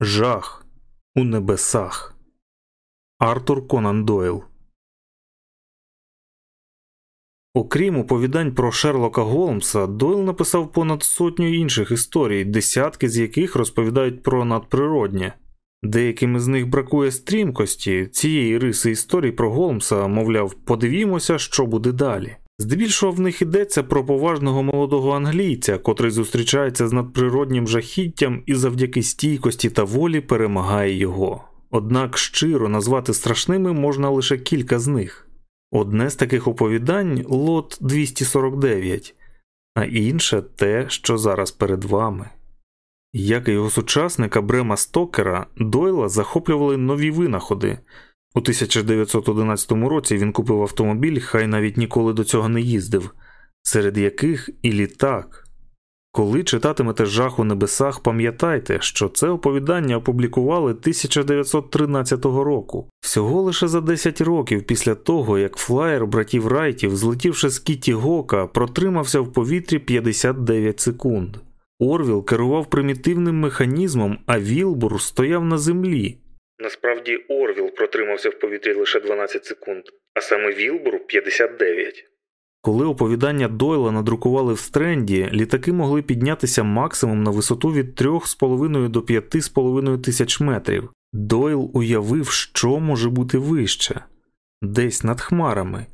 Жах у небесах. Артур Конан Дойл. Окрім оповідань про Шерлока Голмса, Дойл написав понад сотню інших історій, десятки з яких розповідають про надприроднє. Деяким з них бракує стрімкості цієї риси історій про Голмса, мовляв, подивімося, що буде далі. Здебільшого в них йдеться про поважного молодого англійця, котрий зустрічається з надприроднім жахіттям і завдяки стійкості та волі перемагає його. Однак щиро назвати страшними можна лише кілька з них. Одне з таких оповідань лот 249, а інше те, що зараз перед вами. Як і його сучасника Брема Стокера, Дойла захоплювали нові винаходи. У 1911 році він купив автомобіль, хай навіть ніколи до цього не їздив, серед яких і літак. Коли читатимете жах у небесах, пам'ятайте, що це оповідання опублікували 1913 року, всього лише за 10 років після того, як флаєр братів Райтів, злетівши з Кіті Гока, протримався в повітрі 59 секунд. Орвіл керував примітивним механізмом, а Вілбур стояв на землі. Насправді Орвіл протримався в повітрі лише 12 секунд, а саме Вілбур 59. Коли оповідання Дойла надрукували в стренді, літаки могли піднятися максимум на висоту від 3,5 до 5,5 тисяч метрів. Дойл уявив, що може бути вище, десь над хмарами,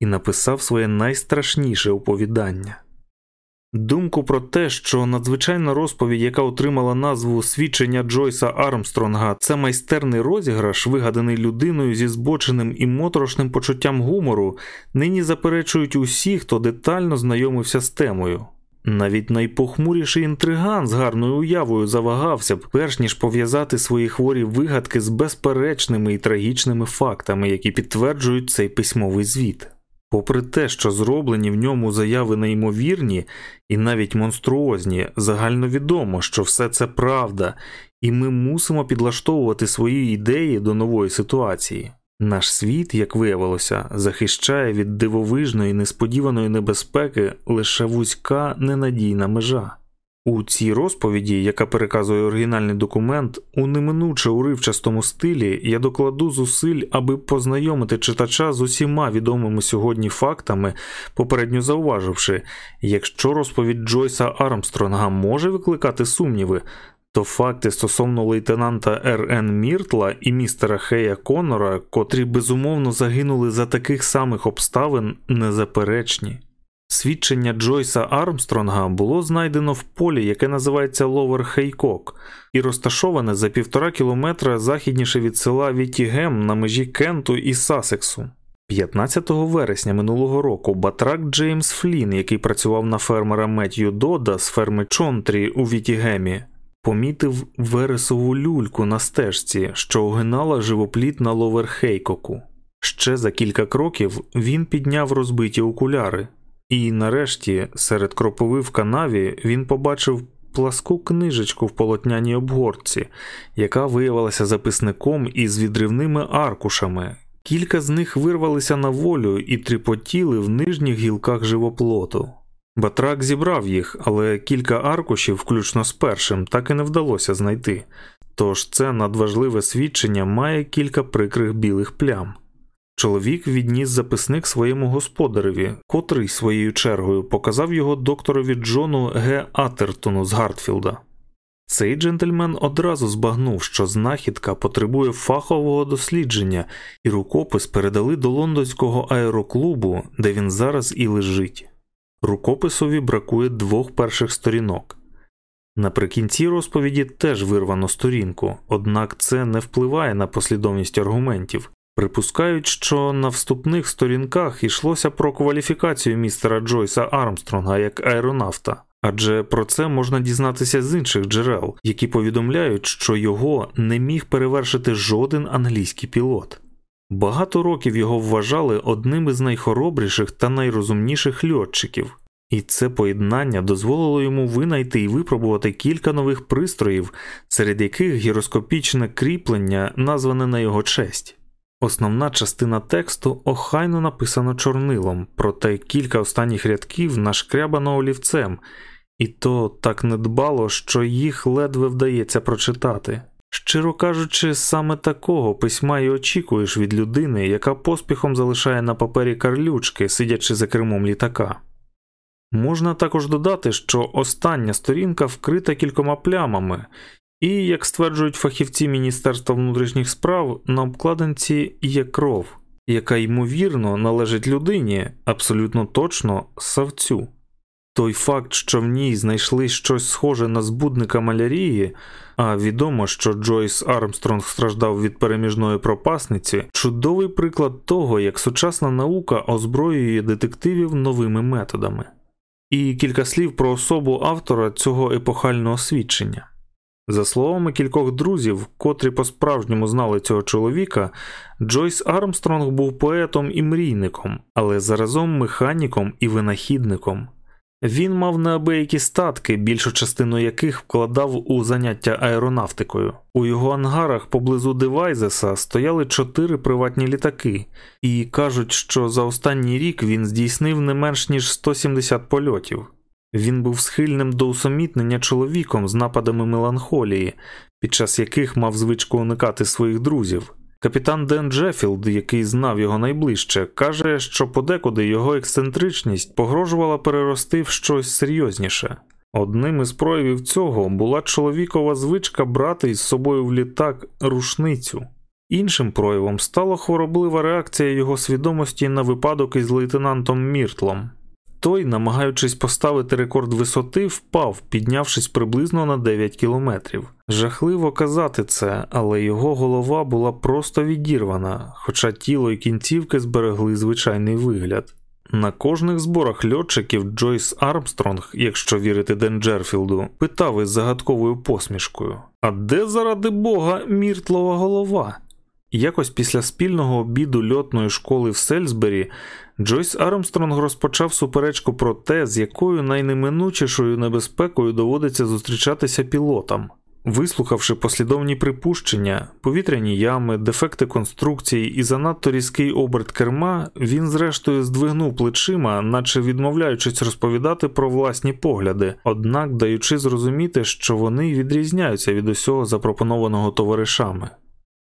і написав своє найстрашніше оповідання. Думку про те, що надзвичайна розповідь, яка отримала назву свідчення Джойса Армстронга, це майстерний розіграш, вигаданий людиною зі збоченим і моторошним почуттям гумору, нині заперечують усі, хто детально знайомився з темою. Навіть найпохмуріший інтриган з гарною уявою завагався б, перш ніж пов'язати свої хворі вигадки з безперечними і трагічними фактами, які підтверджують цей письмовий звіт. Попри те, що зроблені в ньому заяви неймовірні і навіть монструозні, загальновідомо, що все це правда, і ми мусимо підлаштовувати свої ідеї до нової ситуації. Наш світ, як виявилося, захищає від дивовижної несподіваної небезпеки лише вузька ненадійна межа. У цій розповіді, яка переказує оригінальний документ, у неминуче уривчастому стилі я докладу зусиль, аби познайомити читача з усіма відомими сьогодні фактами, попередньо зауваживши, якщо розповідь Джойса Армстронга може викликати сумніви, то факти стосовно лейтенанта Р.Н. Міртла і містера Хея Коннора, котрі безумовно загинули за таких самих обставин, незаперечні. Свідчення Джойса Армстронга було знайдено в полі, яке називається Ловер Хейкок, і розташоване за півтора кілометра західніше від села Вітігем на межі Кенту і Сасексу. 15 вересня минулого року батрак Джеймс Флін, який працював на фермера Меттью Дода з ферми Чонтрі у Вітігемі, помітив вересову люльку на стежці, що огинала живопліт на Ловер Хейкоку. Ще за кілька кроків він підняв розбиті окуляри. І нарешті, серед кропиви в канаві, він побачив пласку книжечку в полотняній обгортці, яка виявилася записником із відривними аркушами. Кілька з них вирвалися на волю і тріпотіли в нижніх гілках живоплоту. Батрак зібрав їх, але кілька аркушів, включно з першим, так і не вдалося знайти. Тож це надважливе свідчення має кілька прикрих білих плям. Чоловік відніс записник своєму господареві, котрий своєю чергою показав його докторові Джону Г. Атертону з Гартфілда. Цей джентльмен одразу збагнув, що знахідка потребує фахового дослідження, і рукопис передали до лондонського аероклубу, де він зараз і лежить. Рукописові бракує двох перших сторінок. Наприкінці розповіді теж вирвано сторінку, однак це не впливає на послідовність аргументів. Припускають, що на вступних сторінках йшлося про кваліфікацію містера Джойса Армстронга як аеронавта, адже про це можна дізнатися з інших джерел, які повідомляють, що його не міг перевершити жоден англійський пілот. Багато років його вважали одним із найхоробріших та найрозумніших льотчиків, і це поєднання дозволило йому винайти і випробувати кілька нових пристроїв, серед яких гіроскопічне кріплення назване на його честь. Основна частина тексту охайно написано чорнилом, проте кілька останніх рядків нашкрябано олівцем, і то так недбало, що їх ледве вдається прочитати. Щиро кажучи, саме такого письма і очікуєш від людини, яка поспіхом залишає на папері карлючки, сидячи за кермом літака. Можна також додати, що остання сторінка вкрита кількома плямами, і, як стверджують фахівці Міністерства внутрішніх справ, на обкладинці є кров, яка ймовірно належить людині, абсолютно точно савцю. Той факт, що в ній знайшли щось схоже на збудника малярії, а відомо, що Джойс Армстронг страждав від переміжної пропасниці, чудовий приклад того, як сучасна наука озброює детективів новими методами. І кілька слів про особу автора цього епохального свідчення. За словами кількох друзів, котрі по-справжньому знали цього чоловіка, Джойс Армстронг був поетом і мрійником, але заразом механіком і винахідником. Він мав неабиякі статки, більшу частину яких вкладав у заняття аеронавтикою. У його ангарах поблизу Девайзеса стояли чотири приватні літаки, і кажуть, що за останній рік він здійснив не менш ніж 170 польотів. Він був схильним до усамітнення чоловіком з нападами меланхолії, під час яких мав звичку уникати своїх друзів. Капітан Денджерфілд, який знав його найближче, каже, що подекуди його ексцентричність погрожувала перерости в щось серйозніше. Одним із проявів цього була чоловікова звичка брати із собою в літак рушницю. Іншим проявом стала хвороблива реакція його свідомості на випадок із лейтенантом Міртлом. Той, намагаючись поставити рекорд висоти, впав, піднявшись приблизно на 9 кілометрів. Жахливо казати це, але його голова була просто відірвана, хоча тіло і кінцівки зберегли звичайний вигляд. На кожних зборах льотчиків Джойс Армстронг, якщо вірити Ден Джерфілду, питав із загадковою посмішкою: А де заради Бога міртлова голова? Якось після спільного обіду льотної школи в Сельсбері Джойс Армстронг розпочав суперечку про те, з якою найнеминучішою небезпекою доводиться зустрічатися пілотам. Вислухавши послідовні припущення, повітряні ями, дефекти конструкції і занадто різкий оберт керма, він зрештою здвигнув плечима, наче відмовляючись розповідати про власні погляди, однак даючи зрозуміти, що вони відрізняються від усього запропонованого товаришами.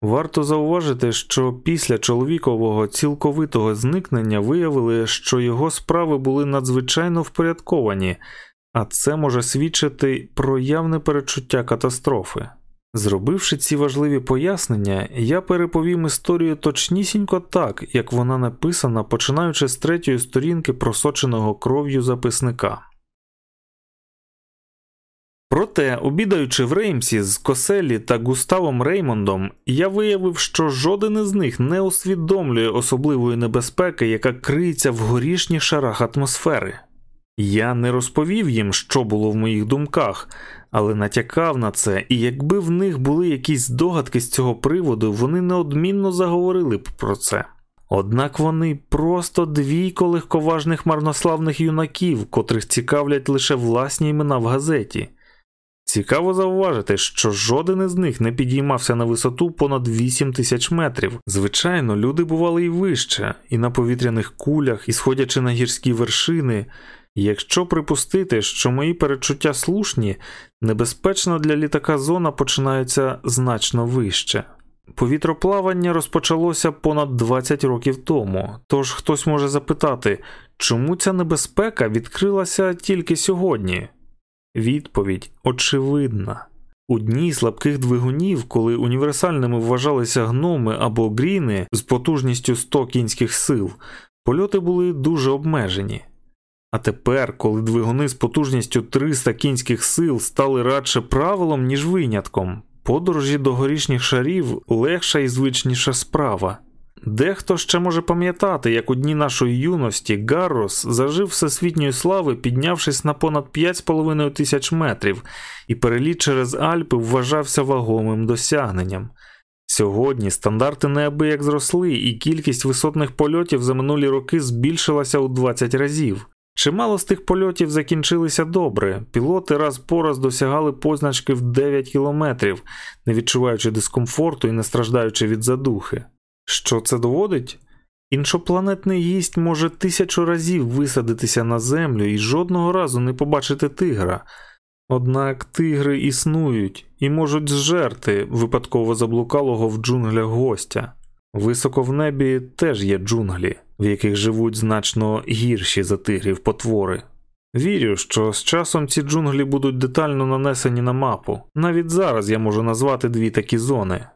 Варто зауважити, що після чоловікового цілковитого зникнення виявили, що його справи були надзвичайно впорядковані, а це може свідчити про явне перечуття катастрофи. Зробивши ці важливі пояснення, я переповім історію точнісінько так, як вона написана, починаючи з третьої сторінки просоченого кров'ю записника. Проте, обідаючи в Реймсі з Коселі та Густавом Реймондом, я виявив, що жоден із них не усвідомлює особливої небезпеки, яка криється в горішніх шарах атмосфери. Я не розповів їм, що було в моїх думках, але натякав на це, і якби в них були якісь догадки з цього приводу, вони неодмінно заговорили б про це. Однак вони просто двійко легковажних марнославних юнаків, котрих цікавлять лише власні імена в газеті. Цікаво зауважити, що жоден із них не підіймався на висоту понад 8 тисяч метрів. Звичайно, люди бували і вище, і на повітряних кулях, і сходячи на гірські вершини. Якщо припустити, що мої перечуття слушні, небезпечна для літака зона починається значно вище. Повітроплавання розпочалося понад 20 років тому, тож хтось може запитати, чому ця небезпека відкрилася тільки сьогодні? Відповідь очевидна. У дні слабких двигунів, коли універсальними вважалися гноми або гріни з потужністю 100 кінських сил, польоти були дуже обмежені. А тепер, коли двигуни з потужністю 300 кінських сил стали радше правилом, ніж винятком, подорожі до горішніх шарів легша і звичніша справа. Дехто ще може пам'ятати, як у дні нашої юності Гаррос зажив всесвітньої слави, піднявшись на понад 5,5 тисяч метрів, і переліт через Альпи вважався вагомим досягненням. Сьогодні стандарти неабияк зросли, і кількість висотних польотів за минулі роки збільшилася у 20 разів. Чимало з тих польотів закінчилися добре, пілоти раз по раз досягали позначки в 9 кілометрів, не відчуваючи дискомфорту і не страждаючи від задухи. Що це доводить? Іншопланетний гість може тисячу разів висадитися на землю і жодного разу не побачити тигра, Однак тигри існують і можуть зжерти випадково заблукалого в джунглях гостя. Високо в небі теж є джунглі, в яких живуть значно гірші за тигрів потвори. Вірю, що з часом ці джунглі будуть детально нанесені на мапу. Навіть зараз я можу назвати дві такі зони.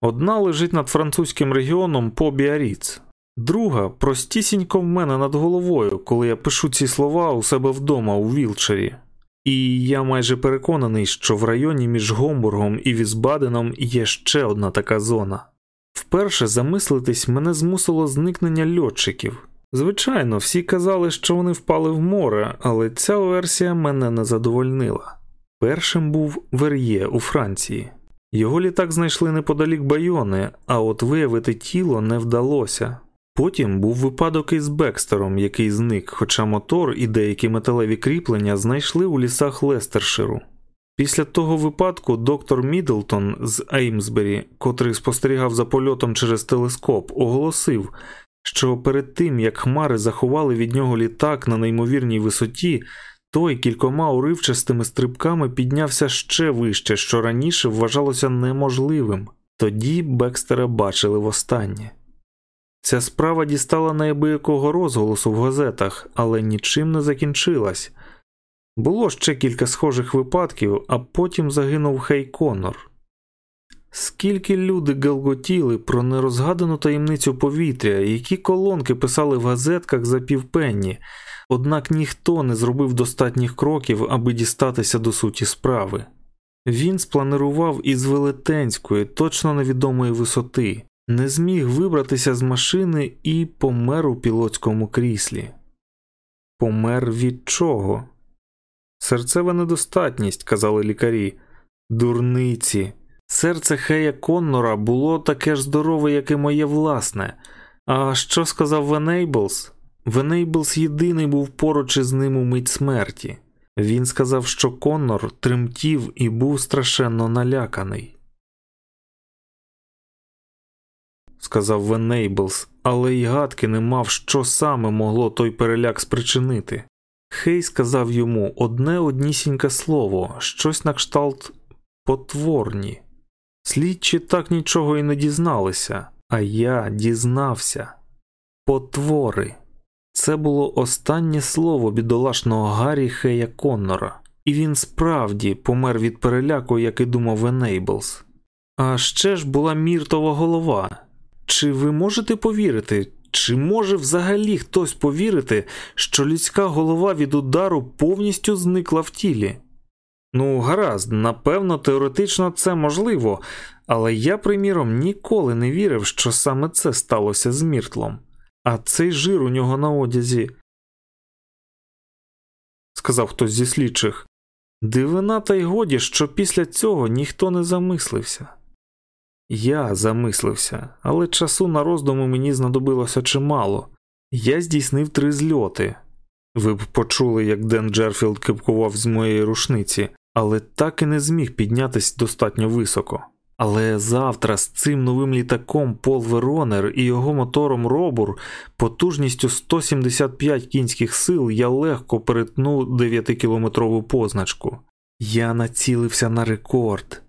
Одна лежить над французьким регіоном по Біаріц, друга простісінько в мене над головою, коли я пишу ці слова у себе вдома у Вілчері. І я майже переконаний, що в районі між Гомбургом і Візбаденом є ще одна така зона. Вперше замислитись мене змусило зникнення льотчиків. Звичайно, всі казали, що вони впали в море, але ця версія мене не задовольнила. Першим був Вер'є у Франції. Його літак знайшли неподалік Байони, а от виявити тіло не вдалося. Потім був випадок із Бекстером, який зник, хоча мотор і деякі металеві кріплення знайшли у лісах Лестерширу. Після того випадку доктор Мідлтон з Еймсбері, котрий спостерігав за польотом через телескоп, оголосив, що перед тим як хмари заховали від нього літак на неймовірній висоті, той кількома уривчастими стрибками піднявся ще вище, що раніше вважалося неможливим. Тоді Бекстера бачили востаннє. Ця справа дістала неабиякого розголосу в газетах, але нічим не закінчилась. Було ще кілька схожих випадків, а потім загинув Хей Коннор. Скільки люди галготіли про нерозгадану таємницю повітря, які колонки писали в газетках за півпенні, однак ніхто не зробив достатніх кроків, аби дістатися до суті справи. Він спланирував із велетенської, точно невідомої висоти, не зміг вибратися з машини і помер у пілотському кріслі. Помер від чого? Серцева недостатність, казали лікарі, дурниці. Серце Хея Коннора було таке ж здорове, як і моє власне. А що сказав Венейблс? Венейблс єдиний був поруч із ним у мить смерті. Він сказав, що Коннор тремтів і був страшенно наляканий. Сказав Венейблс, але й гадки не мав, що саме могло той переляк спричинити. Хей сказав йому одне однісіньке слово, щось на кшталт потворні. Слідчі так нічого і не дізналися, а я дізнався. Потвори. Це було останнє слово бідолашного Гаррі Хея Коннора, і він справді помер від переляку, як і думав Венейблс. А ще ж була міртова голова. Чи ви можете повірити, чи може взагалі хтось повірити, що людська голова від удару повністю зникла в тілі? Ну, гаразд, напевно, теоретично це можливо, але я, приміром, ніколи не вірив, що саме це сталося з Міртлом. А цей жир у нього на одязі, сказав хтось зі слідчих. Дивина, та й годі, що після цього ніхто не замислився. Я замислився, але часу на роздуму мені знадобилося чимало. Я здійснив три зльоти. Ви б почули, як Денджерфілд кипкував з моєї рушниці, але так і не зміг піднятися достатньо високо. Але завтра з цим новим літаком Пол Веронер і його мотором Робур потужністю 175 кінських сил я легко перетну 9-кілометрову позначку. Я націлився на рекорд,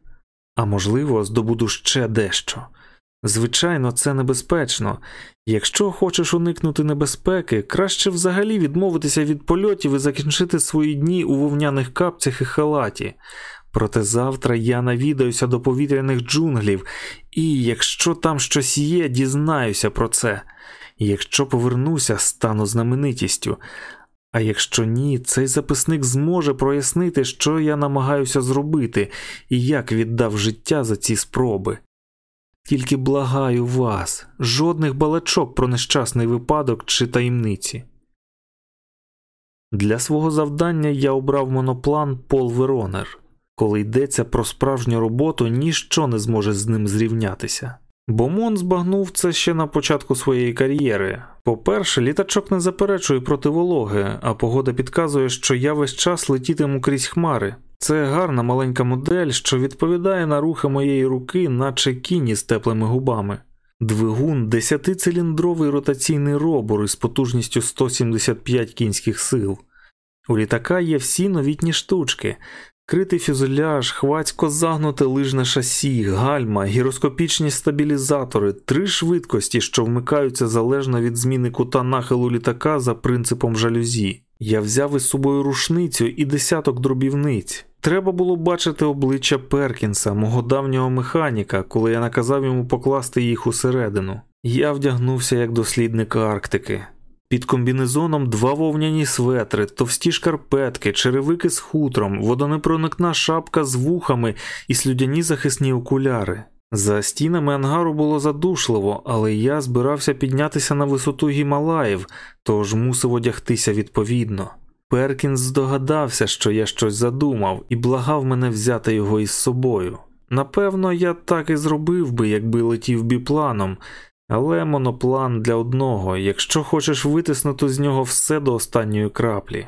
а можливо, здобуду ще дещо. Звичайно, це небезпечно. Якщо хочеш уникнути небезпеки, краще взагалі відмовитися від польотів і закінчити свої дні у вовняних капцях і халаті. Проте завтра я навідаюся до повітряних джунглів, і якщо там щось є, дізнаюся про це. Якщо повернуся, стану знаменитістю. А якщо ні, цей записник зможе прояснити, що я намагаюся зробити і як віддав життя за ці спроби. Тільки благаю вас, жодних балачок про нещасний випадок чи таємниці. Для свого завдання я обрав моноплан Пол Веронер. Коли йдеться про справжню роботу, ніщо не зможе з ним зрівнятися. Бомон збагнув це ще на початку своєї кар'єри. По-перше, літачок не заперечує проти вологи, а погода підказує, що я весь час летітиму крізь хмари. Це гарна маленька модель, що відповідає на рухи моєї руки, наче кіні з теплими губами. Двигун десятициліндровий ротаційний робор із потужністю 175 кінських сил. У літака є всі новітні штучки, Критий фюзеляж, хвацько загнуте лижне шасі, гальма, гіроскопічні стабілізатори, три швидкості, що вмикаються залежно від зміни кута нахилу літака за принципом жалюзі. Я взяв із собою рушницю і десяток дробівниць. Треба було бачити обличчя Перкінса, мого давнього механіка, коли я наказав йому покласти їх усередину. Я вдягнувся як дослідник Арктики. Під комбінезоном два вовняні светри, товсті шкарпетки, черевики з хутром, водонепроникна шапка з вухами і слюдяні захисні окуляри. За стінами ангару було задушливо, але я збирався піднятися на висоту Гімалаїв, тож мусив одягтися відповідно. Перкінс здогадався, що я щось задумав, і благав мене взяти його із собою. Напевно, я так і зробив би, якби летів біпланом, але моноплан для одного, якщо хочеш витиснути з нього все до останньої краплі.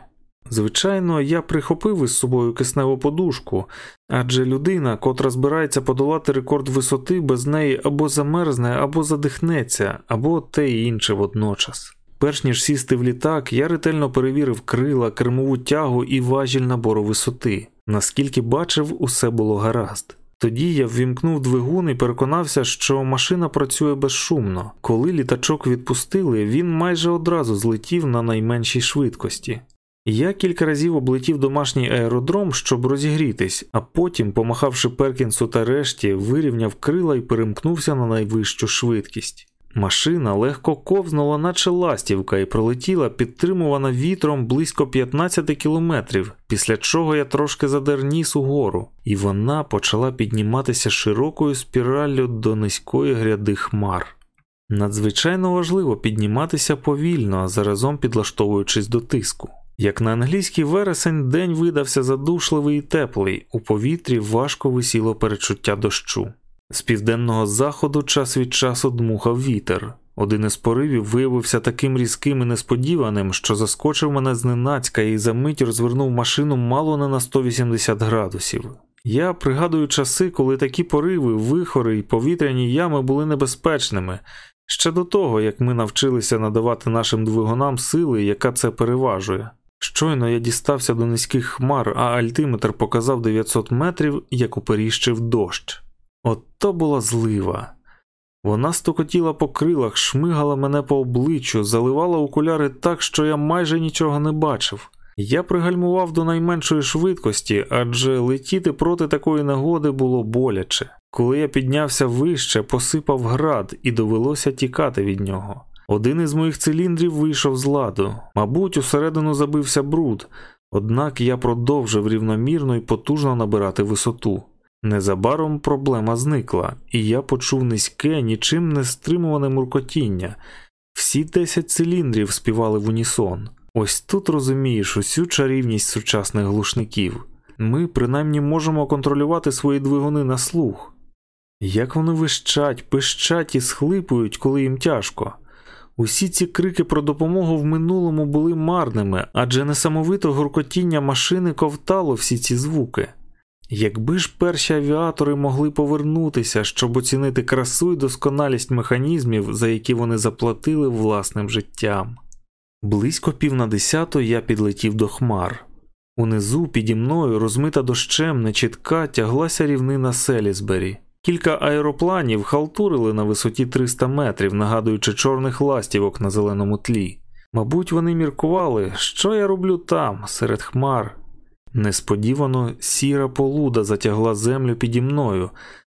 Звичайно, я прихопив із собою кисневу подушку, адже людина, котра збирається подолати рекорд висоти, без неї або замерзне, або задихнеться, або те і інше водночас. Перш ніж сісти в літак, я ретельно перевірив крила, кермову тягу і важіль набору висоти. Наскільки бачив, усе було гаразд. Тоді я ввімкнув двигун і переконався, що машина працює безшумно. Коли літачок відпустили, він майже одразу злетів на найменшій швидкості. Я кілька разів облетів домашній аеродром, щоб розігрітись, а потім, помахавши Перкінсу та решті, вирівняв крила і перемкнувся на найвищу швидкість. Машина легко ковзнула, наче ластівка, і пролетіла, підтримувана вітром близько 15 кілометрів, після чого я трошки задер ніс угору, і вона почала підніматися широкою спіраллю до низької гряди хмар. Надзвичайно важливо підніматися повільно, заразом підлаштовуючись до тиску. Як на англійський вересень, день видався задушливий і теплий, у повітрі важко висіло перечуття дощу. З південного заходу час від часу дмухав вітер. Один із поривів виявився таким різким і несподіваним, що заскочив мене зненацька і за мить розвернув машину мало не на 180 градусів. Я пригадую часи, коли такі пориви, вихори і повітряні ями були небезпечними, ще до того, як ми навчилися надавати нашим двигунам сили, яка це переважує. Щойно я дістався до низьких хмар, а альтиметр показав 900 метрів, як уперіщив дощ. От то була злива. Вона стукотіла по крилах, шмигала мене по обличчю, заливала окуляри так, що я майже нічого не бачив. Я пригальмував до найменшої швидкості, адже летіти проти такої нагоди було боляче. Коли я піднявся вище, посипав град і довелося тікати від нього. Один із моїх циліндрів вийшов з ладу, мабуть, усередину забився бруд, однак я продовжив рівномірно і потужно набирати висоту. Незабаром проблема зникла, і я почув низьке, нічим не стримуване муркотіння. Всі десять циліндрів співали в унісон. Ось тут розумієш усю чарівність сучасних глушників. Ми принаймні можемо контролювати свої двигуни на слух. Як вони вищать, пищать і схлипують, коли їм тяжко. Усі ці крики про допомогу в минулому були марними, адже несамовите гуркотіння машини ковтало всі ці звуки. Якби ж перші авіатори могли повернутися, щоб оцінити красу і досконалість механізмів, за які вони заплатили власним життям. Близько пів на десяту я підлетів до хмар. Унизу піді мною, розмита дощем, нечітка, тяглася рівнина Селісбері. Кілька аеропланів халтурили на висоті 300 метрів, нагадуючи чорних ластівок на зеленому тлі. Мабуть, вони міркували, що я роблю там, серед хмар. Несподівано сіра полуда затягла землю піді мною,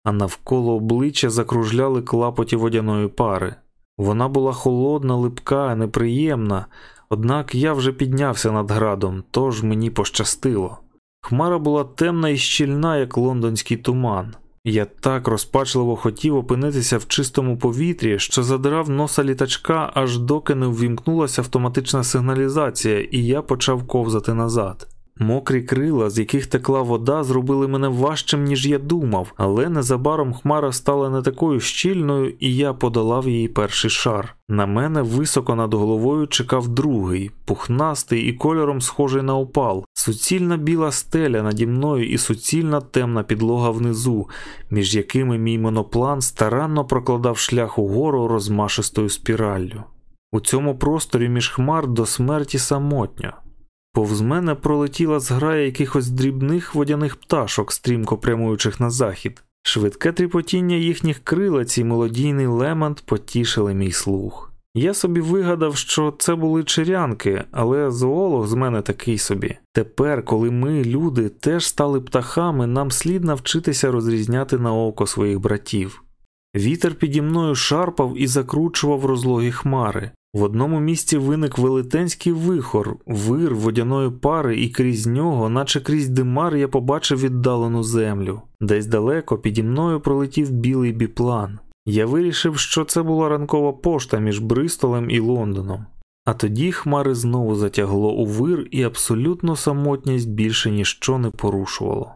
а навколо обличчя закружляли клапоті водяної пари. Вона була холодна, липка, неприємна, однак я вже піднявся над градом, тож мені пощастило. Хмара була темна і щільна, як лондонський туман. Я так розпачливо хотів опинитися в чистому повітрі, що задирав носа літачка, аж доки не ввімкнулася автоматична сигналізація, і я почав ковзати назад. Мокрі крила, з яких текла вода, зробили мене важчим, ніж я думав, але незабаром хмара стала не такою щільною, і я подолав її перший шар. На мене високо над головою чекав другий, пухнастий і кольором схожий на опал, суцільна біла стеля наді мною і суцільна темна підлога внизу, між якими мій моноплан старанно прокладав шлях угору розмашистою спіраллю. У цьому просторі між хмар до смерті самотньо. Повз мене пролетіла зграя якихось дрібних водяних пташок, стрімко прямуючих на захід. Швидке тріпотіння їхніх крилець і мелодійний лемант потішили мій слух. Я собі вигадав, що це були черянки, але зоолог з мене такий собі. Тепер, коли ми, люди, теж стали птахами, нам слід навчитися розрізняти на око своїх братів. Вітер піді мною шарпав і закручував розлогі хмари. В одному місці виник велетенський вихор, вир водяної пари, і крізь нього, наче крізь димар, я побачив віддалену землю. Десь далеко піді мною пролетів білий біплан. Я вирішив, що це була ранкова пошта між Бристолем і Лондоном. А тоді хмари знову затягло у вир, і абсолютно самотність більше ніщо не порушувало.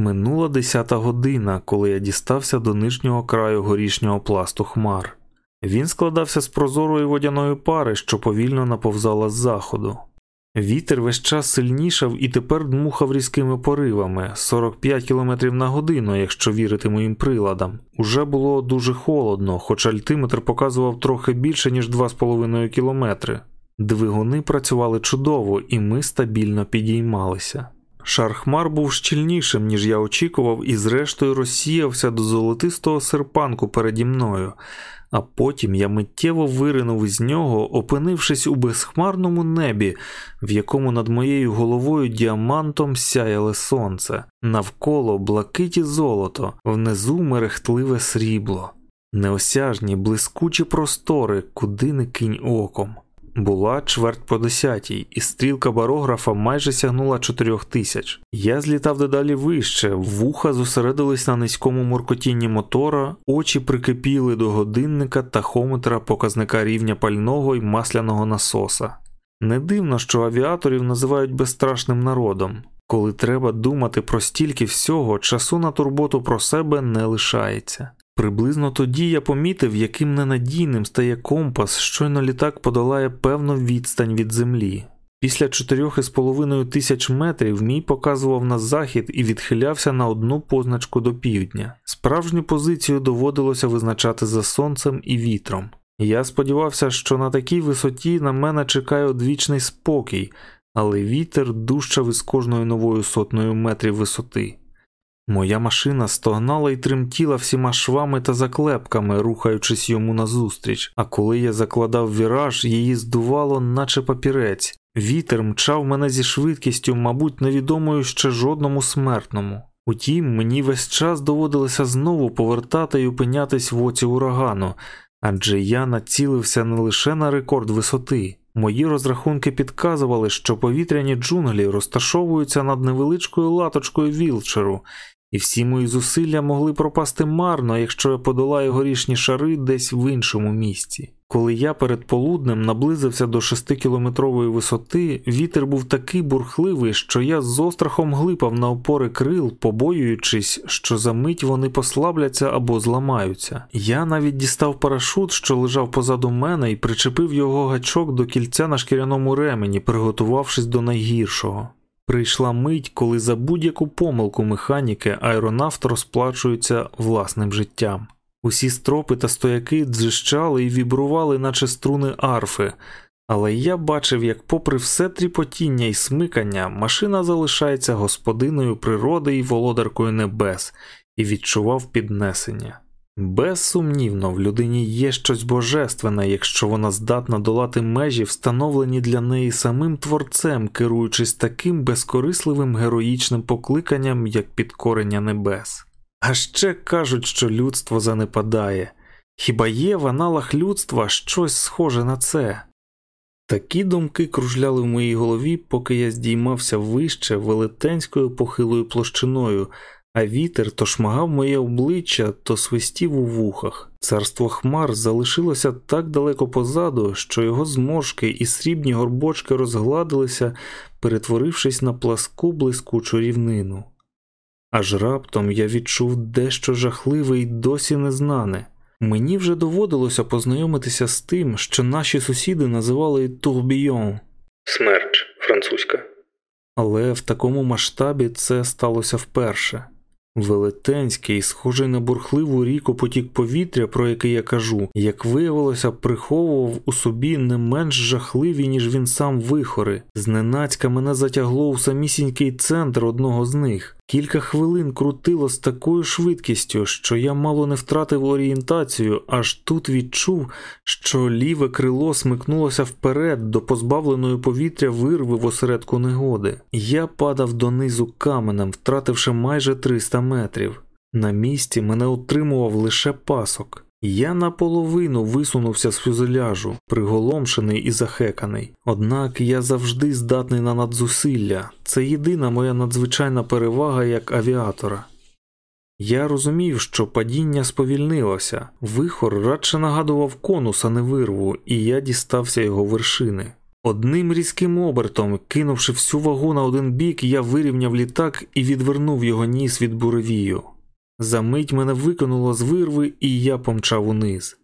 Минула десята година, коли я дістався до нижнього краю горішнього пласту хмар. Він складався з прозорої водяної пари, що повільно наповзала з заходу. Вітер весь час сильнішав і тепер дмухав різкими поривами 45 км на годину, якщо вірити моїм приладам. Уже було дуже холодно, хоч альтиметр показував трохи більше, ніж 2,5 км. Двигуни працювали чудово, і ми стабільно підіймалися. Шар хмар був щільнішим, ніж я очікував, і зрештою розсіявся до золотистого серпанку переді мною а потім я миттєво виринув із нього, опинившись у безхмарному небі, в якому над моєю головою діамантом сяяле сонце, навколо блакиті золото, внизу мерехтливе срібло, неосяжні, блискучі простори, куди не кинь оком. Була чверть по десятій, і стрілка барографа майже сягнула чотирьох тисяч. Я злітав дедалі вище, вуха зосередились на низькому муркотінні мотора, очі прикипіли до годинника, тахометра, показника рівня пального і масляного насоса. Не дивно, що авіаторів називають безстрашним народом. Коли треба думати про стільки всього, часу на турботу про себе не лишається. Приблизно тоді я помітив, яким ненадійним стає компас, щойно літак подолає певну відстань від землі. Після чотирьох із половиною тисяч метрів мій показував на захід і відхилявся на одну позначку до півдня. Справжню позицію доводилося визначати за сонцем і вітром. Я сподівався, що на такій висоті на мене чекає одвічний спокій, але вітер дужчав із кожною новою сотнею метрів висоти. Моя машина стогнала і тремтіла всіма швами та заклепками, рухаючись йому назустріч, а коли я закладав віраж, її здувало, наче папірець. Вітер мчав мене зі швидкістю, мабуть, невідомою ще жодному смертному. Утім, мені весь час доводилося знову повертати і опинятись в оці урагану, адже я націлився не лише на рекорд висоти. Мої розрахунки підказували, що повітряні джунглі розташовуються над невеличкою латочкою Вілчеру, і всі мої зусилля могли пропасти марно, якщо я подолаю горішні шари десь в іншому місці. Коли я перед полуднем наблизився до шестикілометрової висоти, вітер був такий бурхливий, що я з острахом глипав на опори крил, побоюючись, що за мить вони послабляться або зламаються. Я навіть дістав парашут, що лежав позаду мене, і причепив його гачок до кільця на шкіряному ремені, приготувавшись до найгіршого. Прийшла мить, коли за будь-яку помилку механіки аеронавт розплачується власним життям. Усі стропи та стояки дзищали і вібрували, наче струни арфи, але я бачив, як, попри все тріпотіння і смикання, машина залишається господиною природи і володаркою небес, і відчував піднесення. Безсумнівно, в людині є щось божественне, якщо вона здатна долати межі, встановлені для неї самим творцем, керуючись таким безкорисливим героїчним покликанням, як підкорення небес. А ще кажуть, що людство занепадає. Хіба є в аналах людства щось схоже на це? Такі думки кружляли в моїй голові, поки я здіймався вище велетенською похилою площиною а вітер то шмагав моє обличчя, то свистів у вухах. Царство хмар залишилося так далеко позаду, що його зморшки і срібні горбочки розгладилися, перетворившись на пласку блискучу рівнину. Аж раптом я відчув дещо жахливе й досі незнане. Мені вже доводилося познайомитися з тим, що наші сусіди називали турбійон смерч французька. Але в такому масштабі це сталося вперше. Велетенський, схожий на бурхливу ріку потік повітря, про який я кажу, як виявилося, приховував у собі не менш жахливі, ніж він сам вихори. Зненацька мене затягло у самісінький центр одного з них. Кілька хвилин крутило з такою швидкістю, що я мало не втратив орієнтацію, аж тут відчув, що ліве крило смикнулося вперед до позбавленої повітря вирви в осередку негоди. Я падав донизу каменем, втративши майже 300 метрів. На місці мене утримував лише пасок. Я наполовину висунувся з фюзеляжу, приголомшений і захеканий. Однак я завжди здатний на надзусилля. Це єдина моя надзвичайна перевага як авіатора. Я розумів, що падіння сповільнилося, вихор радше нагадував конус, а не вирву, і я дістався його вершини. Одним різким обертом, кинувши всю вагу на один бік, я вирівняв літак і відвернув його ніс від буревію. Замить мене викинуло з вирви, і я помчав униз.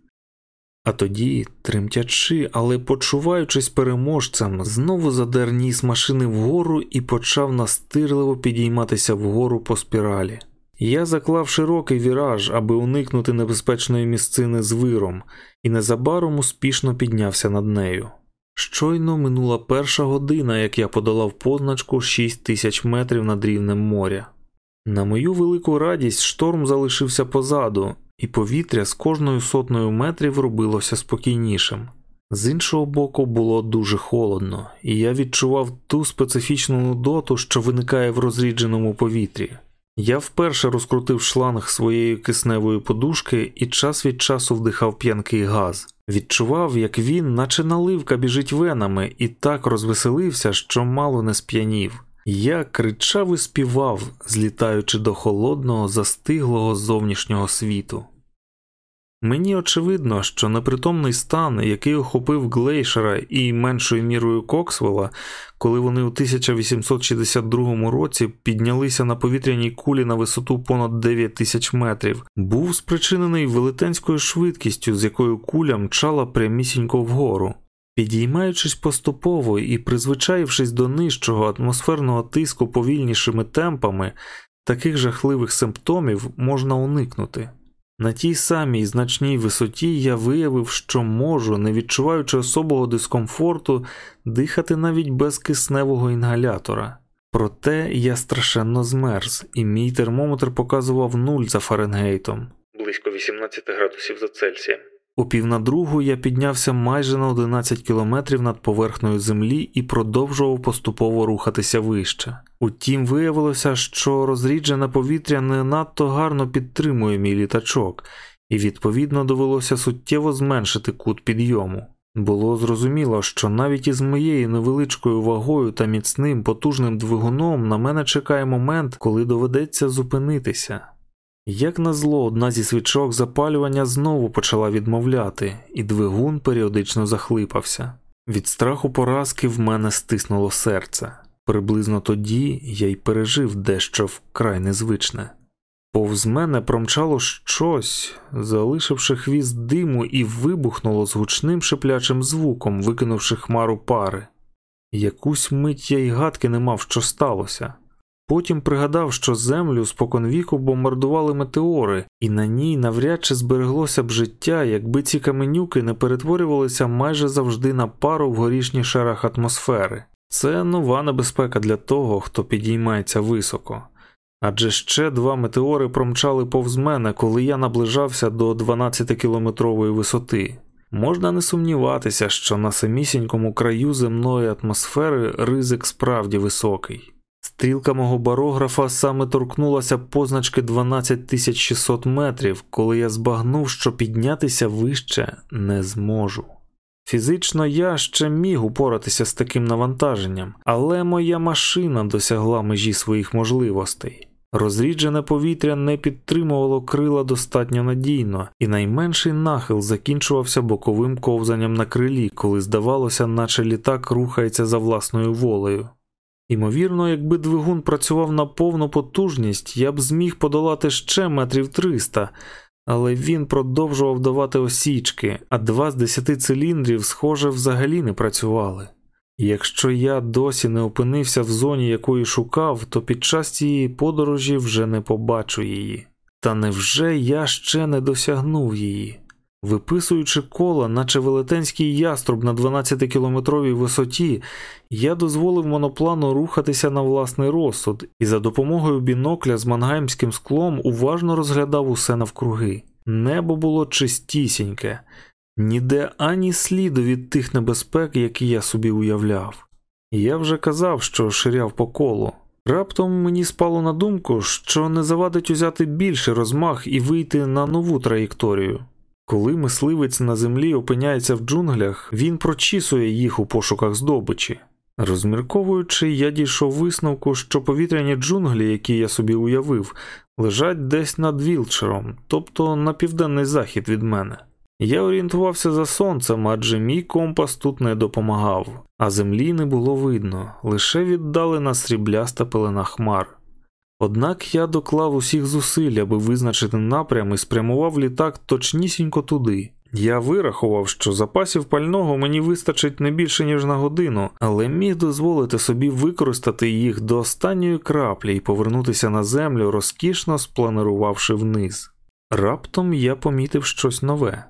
А тоді, тремтячи, але почуваючись переможцем, знову задер ніс машини вгору і почав настирливо підійматися вгору по спіралі. Я заклав широкий віраж, аби уникнути небезпечної місцини з виром, і незабаром успішно піднявся над нею. Щойно минула перша година, як я подолав позначку 6 тисяч метрів над рівнем моря. На мою велику радість шторм залишився позаду, і повітря з кожною сотнею метрів робилося спокійнішим. З іншого боку, було дуже холодно, і я відчував ту специфічну нудоту, що виникає в розрідженому повітрі. Я вперше розкрутив шланг своєї кисневої подушки і час від часу вдихав п'янкий газ. Відчував, як він, наче наливка, біжить венами, і так розвеселився, що мало не сп'янів. Я кричав і співав, злітаючи до холодного, застиглого зовнішнього світу. Мені очевидно, що непритомний стан, який охопив Глейшера і меншою мірою Коксвелла, коли вони у 1862 році піднялися на повітряній кулі на висоту понад 9 тисяч метрів, був спричинений велетенською швидкістю, з якою куля мчала прямісінько вгору. Підіймаючись поступово і призвичаївшись до нижчого атмосферного тиску повільнішими темпами, таких жахливих симптомів можна уникнути. На тій самій значній висоті я виявив, що можу, не відчуваючи особого дискомфорту, дихати навіть без кисневого інгалятора. Проте я страшенно змерз, і мій термометр показував нуль за Фаренгейтом близько 18 градусів за Цельсієм. У пів на другу я піднявся майже на 11 кілометрів над поверхнею землі і продовжував поступово рухатися вище. Утім, виявилося, що розріджене повітря не надто гарно підтримує мій літачок, і відповідно довелося суттєво зменшити кут підйому. Було зрозуміло, що навіть із моєю невеличкою вагою та міцним потужним двигуном на мене чекає момент, коли доведеться зупинитися. Як назло, одна зі свічок запалювання знову почала відмовляти, і двигун періодично захлипався. Від страху поразки в мене стиснуло серце. Приблизно тоді я й пережив дещо вкрай незвичне. Повз мене промчало щось, залишивши хвіст диму, і вибухнуло з гучним шиплячим звуком, викинувши хмару пари. Якусь мить я й гадки не мав, що сталося. Потім пригадав, що землю споконвіку бомбардували метеори, і на ній навряд чи збереглося б життя, якби ці каменюки не перетворювалися майже завжди на пару в горішніх шарах атмосфери. Це нова небезпека для того, хто підіймається високо. Адже ще два метеори промчали повз мене, коли я наближався до 12-кілометрової висоти. Можна не сумніватися, що на самісінькому краю земної атмосфери ризик справді високий. Стрілка мого барографа саме торкнулася позначки 12600 метрів, коли я збагнув, що піднятися вище не зможу. Фізично я ще міг упоратися з таким навантаженням, але моя машина досягла межі своїх можливостей. Розріджене повітря не підтримувало крила достатньо надійно, і найменший нахил закінчувався боковим ковзанням на крилі, коли здавалося, наче літак рухається за власною волею. Імовірно, якби двигун працював на повну потужність, я б зміг подолати ще метрів 300, але він продовжував давати осічки, а два з десяти циліндрів, схоже, взагалі не працювали. Якщо я досі не опинився в зоні, якої шукав, то під час цієї подорожі вже не побачу її. Та невже я ще не досягнув її? Виписуючи кола, наче велетенський яструб на 12-кілометровій висоті, я дозволив моноплану рухатися на власний розсуд і за допомогою бінокля з мангаймським склом уважно розглядав усе навкруги. Небо було чистісіньке, ніде ані сліду від тих небезпек, які я собі уявляв. Я вже казав, що ширяв по колу. Раптом мені спало на думку, що не завадить узяти більший розмах і вийти на нову траєкторію. Коли мисливець на землі опиняється в джунглях, він прочісує їх у пошуках здобичі. Розмірковуючи, я дійшов висновку, що повітряні джунглі, які я собі уявив, лежать десь над Вілчером, тобто на південний захід від мене. Я орієнтувався за сонцем, адже мій компас тут не допомагав, а землі не було видно, лише віддалена срібляста пелена хмар. Однак я доклав усіх зусиль, аби визначити напрям і спрямував літак точнісінько туди. Я вирахував, що запасів пального мені вистачить не більше ніж на годину, але міг дозволити собі використати їх до останньої краплі і повернутися на землю, розкішно спланирувавши вниз. Раптом я помітив щось нове.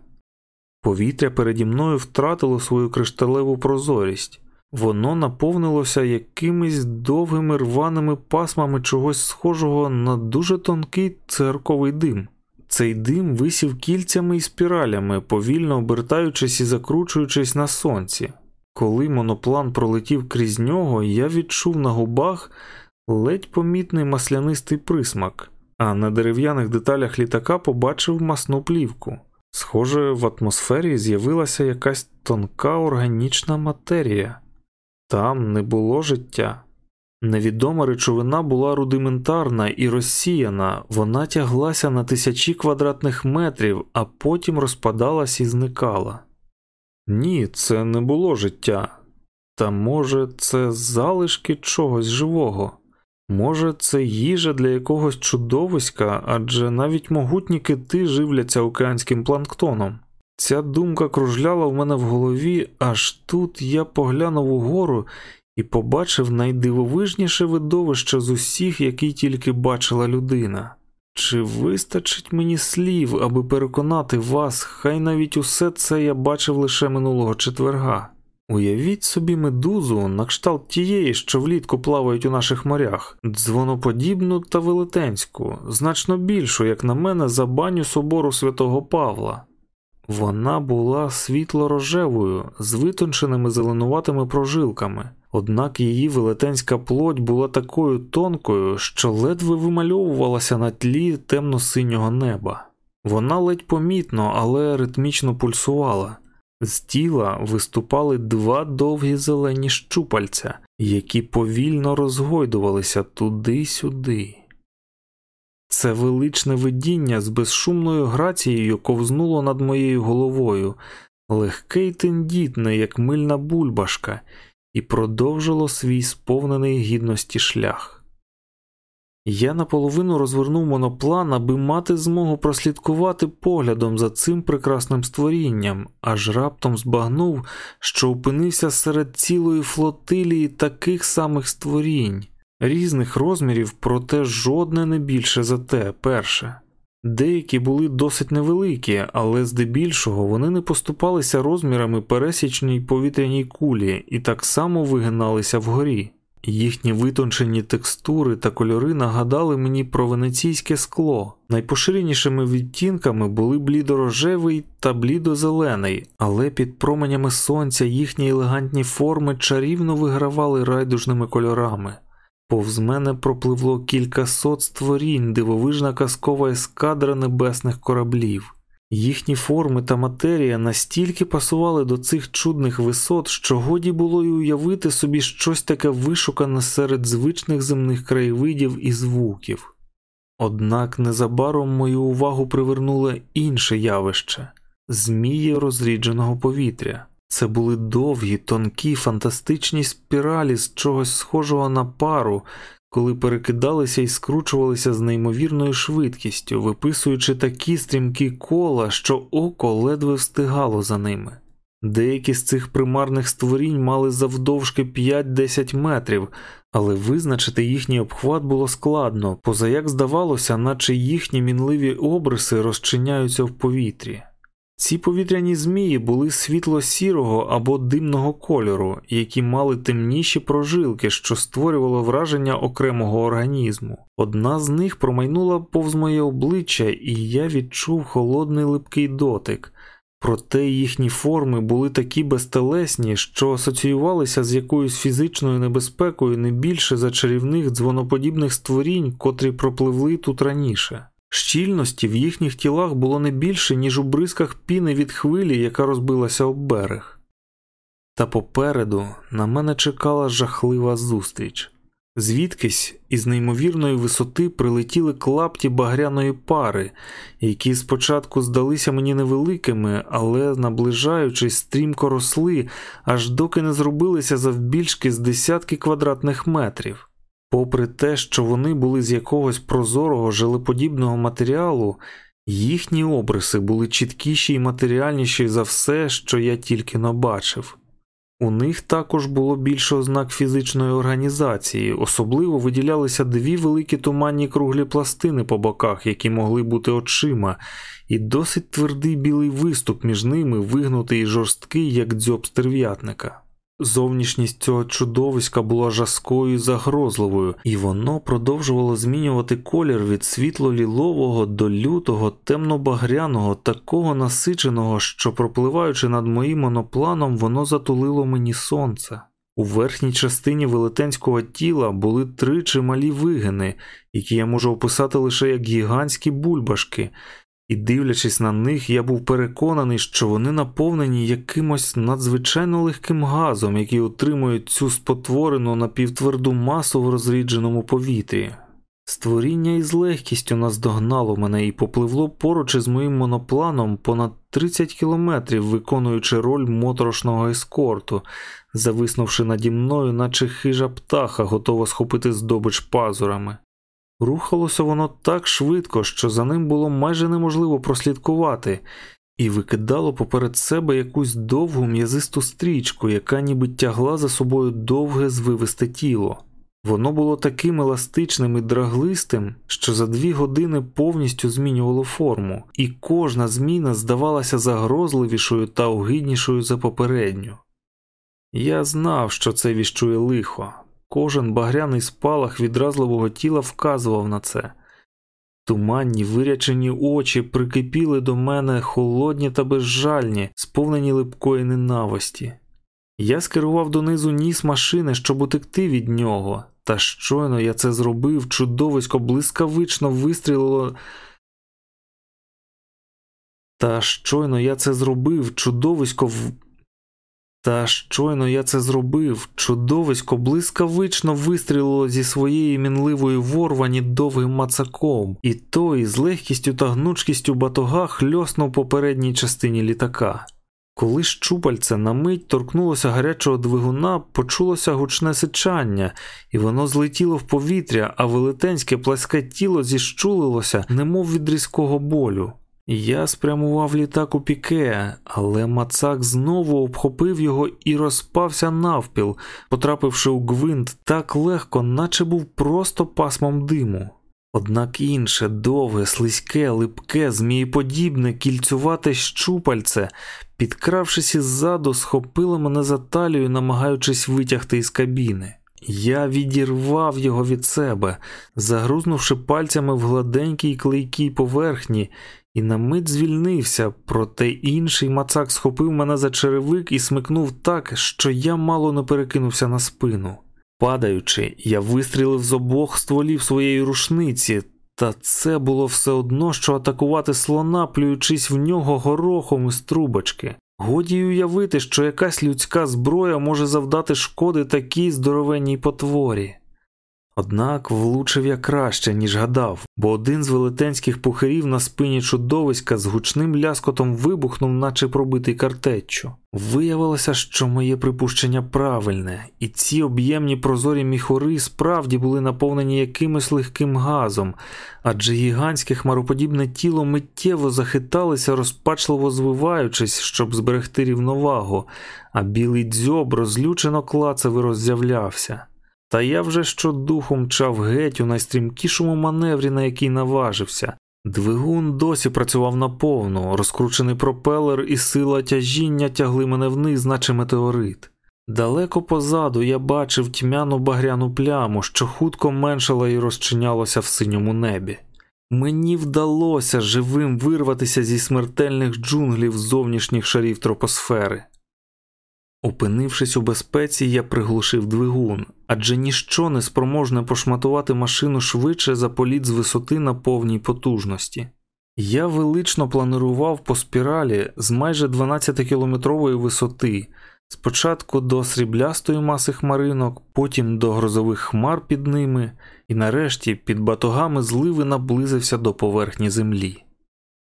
Повітря переді мною втратило свою кришталеву прозорість, воно наповнилося якимись довгими рваними пасмами чогось схожого на дуже тонкий церковий дим. Цей дим висів кільцями і спіралями, повільно обертаючись і закручуючись на сонці. Коли моноплан пролетів крізь нього, я відчув на губах ледь помітний маслянистий присмак, а на дерев'яних деталях літака побачив масну плівку. Схоже, в атмосфері з'явилася якась тонка органічна матерія, там не було життя. Невідома речовина була рудиментарна і розсіяна, вона тяглася на тисячі квадратних метрів, а потім розпадалась і зникала. Ні, це не було життя, та може, це залишки чогось живого. Може, це їжа для якогось чудовиська, адже навіть могутні кити живляться океанським планктоном. Ця думка кружляла в мене в голові, аж тут я поглянув угору і побачив найдивовижніше видовище з усіх, які тільки бачила людина. Чи вистачить мені слів, аби переконати вас, хай навіть усе це я бачив лише минулого четверга? Уявіть собі медузу на кшталт тієї, що влітку плавають у наших морях, дзвоноподібну та велетенську, значно більшу, як на мене, за баню собору святого Павла. Вона була світло-рожевою, з витонченими зеленуватими прожилками, однак її велетенська плоть була такою тонкою, що ледве вимальовувалася на тлі темно-синього неба. Вона ледь помітно, але ритмічно пульсувала. З тіла виступали два довгі зелені щупальця, які повільно розгойдувалися туди-сюди. Це величне видіння з безшумною грацією ковзнуло над моєю головою, легке й тендітне, як мильна бульбашка, і продовжило свій сповнений гідності шлях. Я наполовину розвернув моноплан, аби мати змогу прослідкувати поглядом за цим прекрасним створінням, аж раптом збагнув, що опинився серед цілої флотилії таких самих створінь, різних розмірів, проте жодне не більше за те перше. Деякі були досить невеликі, але здебільшого вони не поступалися розмірами пересічній повітряній кулі і так само вигиналися вгорі. Їхні витончені текстури та кольори нагадали мені про венеційське скло. Найпоширенішими відтінками були блідорожевий та блідозелений, але під променями сонця їхні елегантні форми чарівно вигравали райдужними кольорами. Повз мене пропливло кількасот створінь, дивовижна казкова ескадра небесних кораблів. Їхні форми та матерія настільки пасували до цих чудних висот, що годі було й уявити собі щось таке вишукане серед звичних земних краєвидів і звуків. Однак незабаром мою увагу привернуло інше явище змії розрідженого повітря. Це були довгі, тонкі, фантастичні спіралі з чогось схожого на пару, коли перекидалися і скручувалися з неймовірною швидкістю, виписуючи такі стрімкі кола, що око ледве встигало за ними. Деякі з цих примарних створінь мали завдовжки 5-10 метрів, але визначити їхній обхват було складно, позаяк здавалося, наче їхні мінливі обриси розчиняються в повітрі. Ці повітряні змії були світло-сірого або димного кольору, які мали темніші прожилки, що створювало враження окремого організму. Одна з них промайнула повз моє обличчя, і я відчув холодний липкий дотик. Проте їхні форми були такі безтелесні, що асоціювалися з якоюсь фізичною небезпекою не більше за чарівних дзвоноподібних створінь, котрі пропливли тут раніше. Щільності в їхніх тілах було не більше, ніж у бризках піни від хвилі, яка розбилася об берег. Та попереду на мене чекала жахлива зустріч. Звідкись із неймовірної висоти прилетіли клапті багряної пари, які спочатку здалися мені невеликими, але, наближаючись, стрімко росли, аж доки не зробилися завбільшки з десятки квадратних метрів. Попри те, що вони були з якогось прозорого желеподібного матеріалу, їхні обриси були чіткіші і матеріальніші за все, що я тільки но бачив. У них також було більше ознак фізичної організації, особливо виділялися дві великі туманні круглі пластини по боках, які могли бути очима, і досить твердий білий виступ між ними, вигнутий і жорсткий, як дзьоб стерв'ятника. Зовнішність цього чудовиська була жаскою і загрозливою, і воно продовжувало змінювати колір від світло-лілового до лютого, темно-багряного, такого насиченого, що, пропливаючи над моїм монопланом, воно затулило мені сонце. У верхній частині велетенського тіла були три чималі вигини, які я можу описати лише як гігантські бульбашки, і, дивлячись на них, я був переконаний, що вони наповнені якимось надзвичайно легким газом, який утримують цю спотворену напівтверду масу в розрідженому повітрі. Створіння із легкістю наздогнало мене і попливло поруч із моїм монопланом понад 30 кілометрів, виконуючи роль моторошного ескорту, зависнувши наді мною, наче хижа птаха, готова схопити здобич пазурами. Рухалося воно так швидко, що за ним було майже неможливо прослідкувати, і викидало поперед себе якусь довгу м'язисту стрічку, яка ніби тягла за собою довге звивисте тіло. Воно було таким еластичним і драглистим, що за дві години повністю змінювало форму, і кожна зміна здавалася загрозливішою та огиднішою за попередню. Я знав, що це віщує лихо, Кожен багряний спалах відразливого тіла вказував на це. Туманні вирячені очі прикипіли до мене холодні та безжальні, сповнені липкої ненависті. Я скерував донизу ніс машини, щоб утекти від нього, та щойно я це зробив, чудовисько блискавично вистрілило. Та щойно я це зробив, чудовисько в. Та щойно я це зробив, чудовисько блискавично вистрілило зі своєї мінливої ворвані довгим мацаком, і той з легкістю та гнучкістю батога хльоснув по передній частині літака. Коли щупальце на мить торкнулося гарячого двигуна, почулося гучне сичання, і воно злетіло в повітря, а велетенське пласке тіло зіщулилося, немов від різкого болю. Я спрямував літак у піке, але мацак знову обхопив його і розпався навпіл, потрапивши у гвинт так легко, наче був просто пасмом диму. Однак інше довге, слизьке, липке, змієподібне, кільцювате щупальце, підкравшись іззаду, схопило мене за талію, намагаючись витягти із кабіни. Я відірвав його від себе, загрузнувши пальцями в гладенькій клейкій поверхні, і на мить звільнився, проте інший мацак схопив мене за черевик і смикнув так, що я мало не перекинувся на спину. Падаючи, я вистрілив з обох стволів своєї рушниці, та це було все одно, що атакувати слона, плюючись в нього горохом із трубочки. Годі уявити, що якась людська зброя може завдати шкоди такій здоровенній потворі. Однак влучив я краще, ніж гадав, бо один з велетенських пухарів на спині чудовиська з гучним ляскотом вибухнув, наче пробитий картеччю. Виявилося, що моє припущення правильне, і ці об'ємні прозорі міхури справді були наповнені якимось легким газом, адже гігантське хмароподібне тіло миттєво захиталося, розпачливо звиваючись, щоб зберегти рівновагу, а білий дзьоб розлючено клацав і роззявлявся. Та я вже щодуху мчав геть у найстрімкішому маневрі, на який наважився. Двигун досі працював наповну, розкручений пропелер і сила тяжіння тягли мене вниз, наче метеорит. Далеко позаду я бачив тьмяну багряну пляму, що хутко меншала і розчинялося в синьому небі. Мені вдалося живим вирватися зі смертельних джунглів зовнішніх шарів тропосфери. Опинившись у безпеці, я приглушив двигун, адже ніщо не спроможне пошматувати машину швидше за політ з висоти на повній потужності. Я велично планував по спіралі з майже 12-кілометрової висоти, спочатку до сріблястої маси хмаринок, потім до грозових хмар під ними, і нарешті під батогами зливи наблизився до поверхні землі.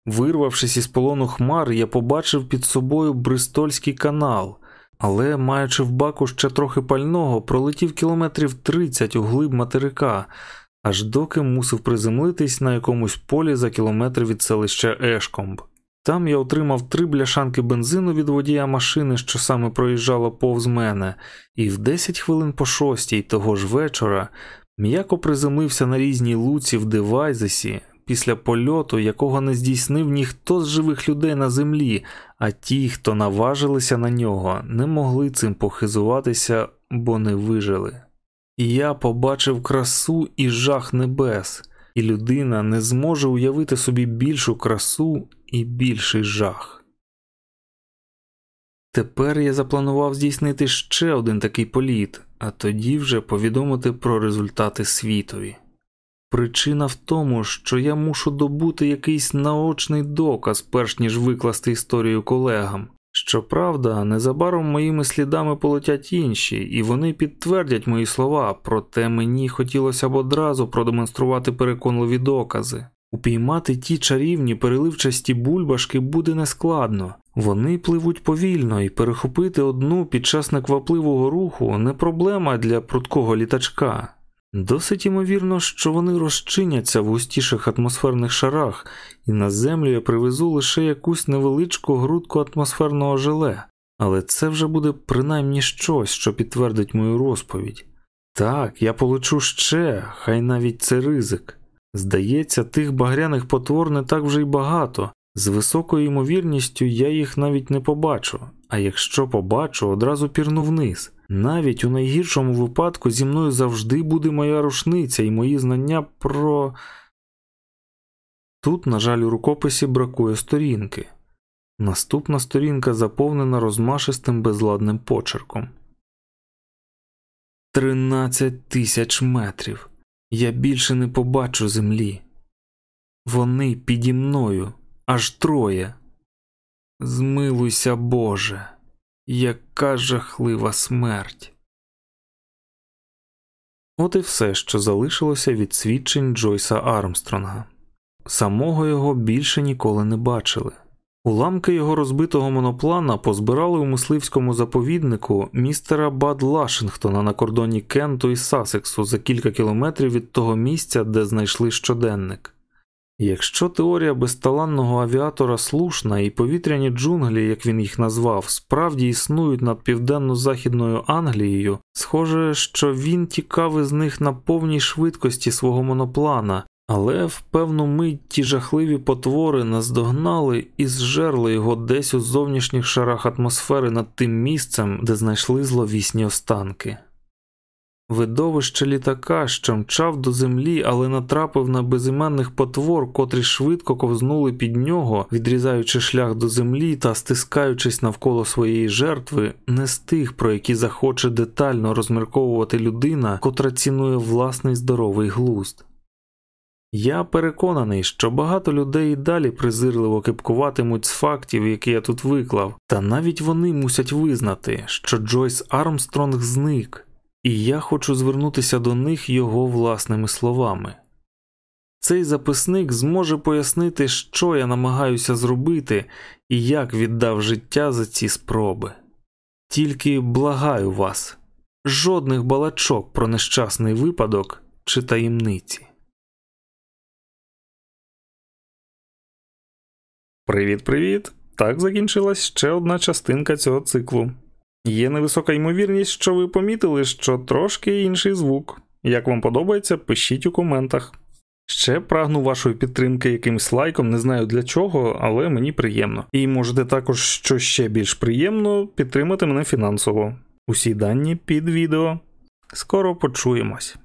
Вирвавшись із полону хмар, я побачив під собою Бристольський канал але, маючи в баку ще трохи пального, пролетів кілометрів 30 у глиб материка, аж доки мусив приземлитись на якомусь полі за кілометр від селища Ешкомб. Там я отримав три бляшанки бензину від водія машини, що саме проїжджала повз мене, і в 10 хвилин по шостій того ж вечора м'яко приземлився на різній луці в Девайзесі, після польоту, якого не здійснив ніхто з живих людей на землі, а ті, хто наважилися на нього, не могли цим похизуватися, бо не вижили. І я побачив красу і жах небес, і людина не зможе уявити собі більшу красу і більший жах. Тепер я запланував здійснити ще один такий політ, а тоді вже повідомити про результати світові. Причина в тому, що я мушу добути якийсь наочний доказ, перш ніж викласти історію колегам. Щоправда, незабаром моїми слідами полетять інші, і вони підтвердять мої слова, проте мені хотілося б одразу продемонструвати переконливі докази. Упіймати ті чарівні переливчасті бульбашки буде нескладно, вони пливуть повільно, і перехопити одну під час неквапливого руху не проблема для прудкого літачка. Досить ймовірно, що вони розчиняться в густіших атмосферних шарах, і на землю я привезу лише якусь невеличку грудку атмосферного желе, але це вже буде принаймні щось, що підтвердить мою розповідь. Так, я полечу ще, хай навіть це ризик. Здається, тих багряних потвор не так вже й багато, з високою ймовірністю я їх навіть не побачу, а якщо побачу, одразу пірну вниз. Навіть у найгіршому випадку зі мною завжди буде моя рушниця і мої знання про. Тут, на жаль, у рукописі бракує сторінки. Наступна сторінка заповнена розмашистим безладним почерком. Тринадцять тисяч метрів. Я більше не побачу землі. Вони піді мною аж троє. Змилуйся, Боже. Яка жахлива смерть. От і все, що залишилося від свідчень Джойса Армстронга. Самого його більше ніколи не бачили. Уламки його розбитого моноплана позбирали у мисливському заповіднику містера Бад Лашингтона на кордоні Кенту і Сасексу за кілька кілометрів від того місця, де знайшли щоденник. Якщо теорія безталанного авіатора слушна і повітряні джунглі, як він їх назвав, справді існують над південно-західною Англією, схоже, що він тікав із них на повній швидкості свого моноплана, але в певну мить ті жахливі потвори наздогнали і зжерли його десь у зовнішніх шарах атмосфери над тим місцем, де знайшли зловісні останки. Видовище літака, що мчав до землі, але натрапив на безіменних потвор, котрі швидко ковзнули під нього, відрізаючи шлях до землі та стискаючись навколо своєї жертви, не з тих, про які захоче детально розмірковувати людина, котра цінує власний здоровий глузд. Я переконаний, що багато людей і далі презирливо кипкуватимуть з фактів, які я тут виклав, та навіть вони мусять визнати, що Джойс Армстронг зник. І я хочу звернутися до них його власними словами. Цей записник зможе пояснити, що я намагаюся зробити і як віддав життя за ці спроби. Тільки благаю вас, жодних балачок про нещасний випадок чи таємниці. Привіт, привіт! Так закінчилась ще одна частинка цього циклу. Є невисока ймовірність, що ви помітили, що трошки інший звук. Як вам подобається, пишіть у коментах. Ще прагну вашої підтримки якимсь лайком, не знаю для чого, але мені приємно. І можете також, що ще більш приємно, підтримати мене фінансово. Усі дані під відео. Скоро почуємось.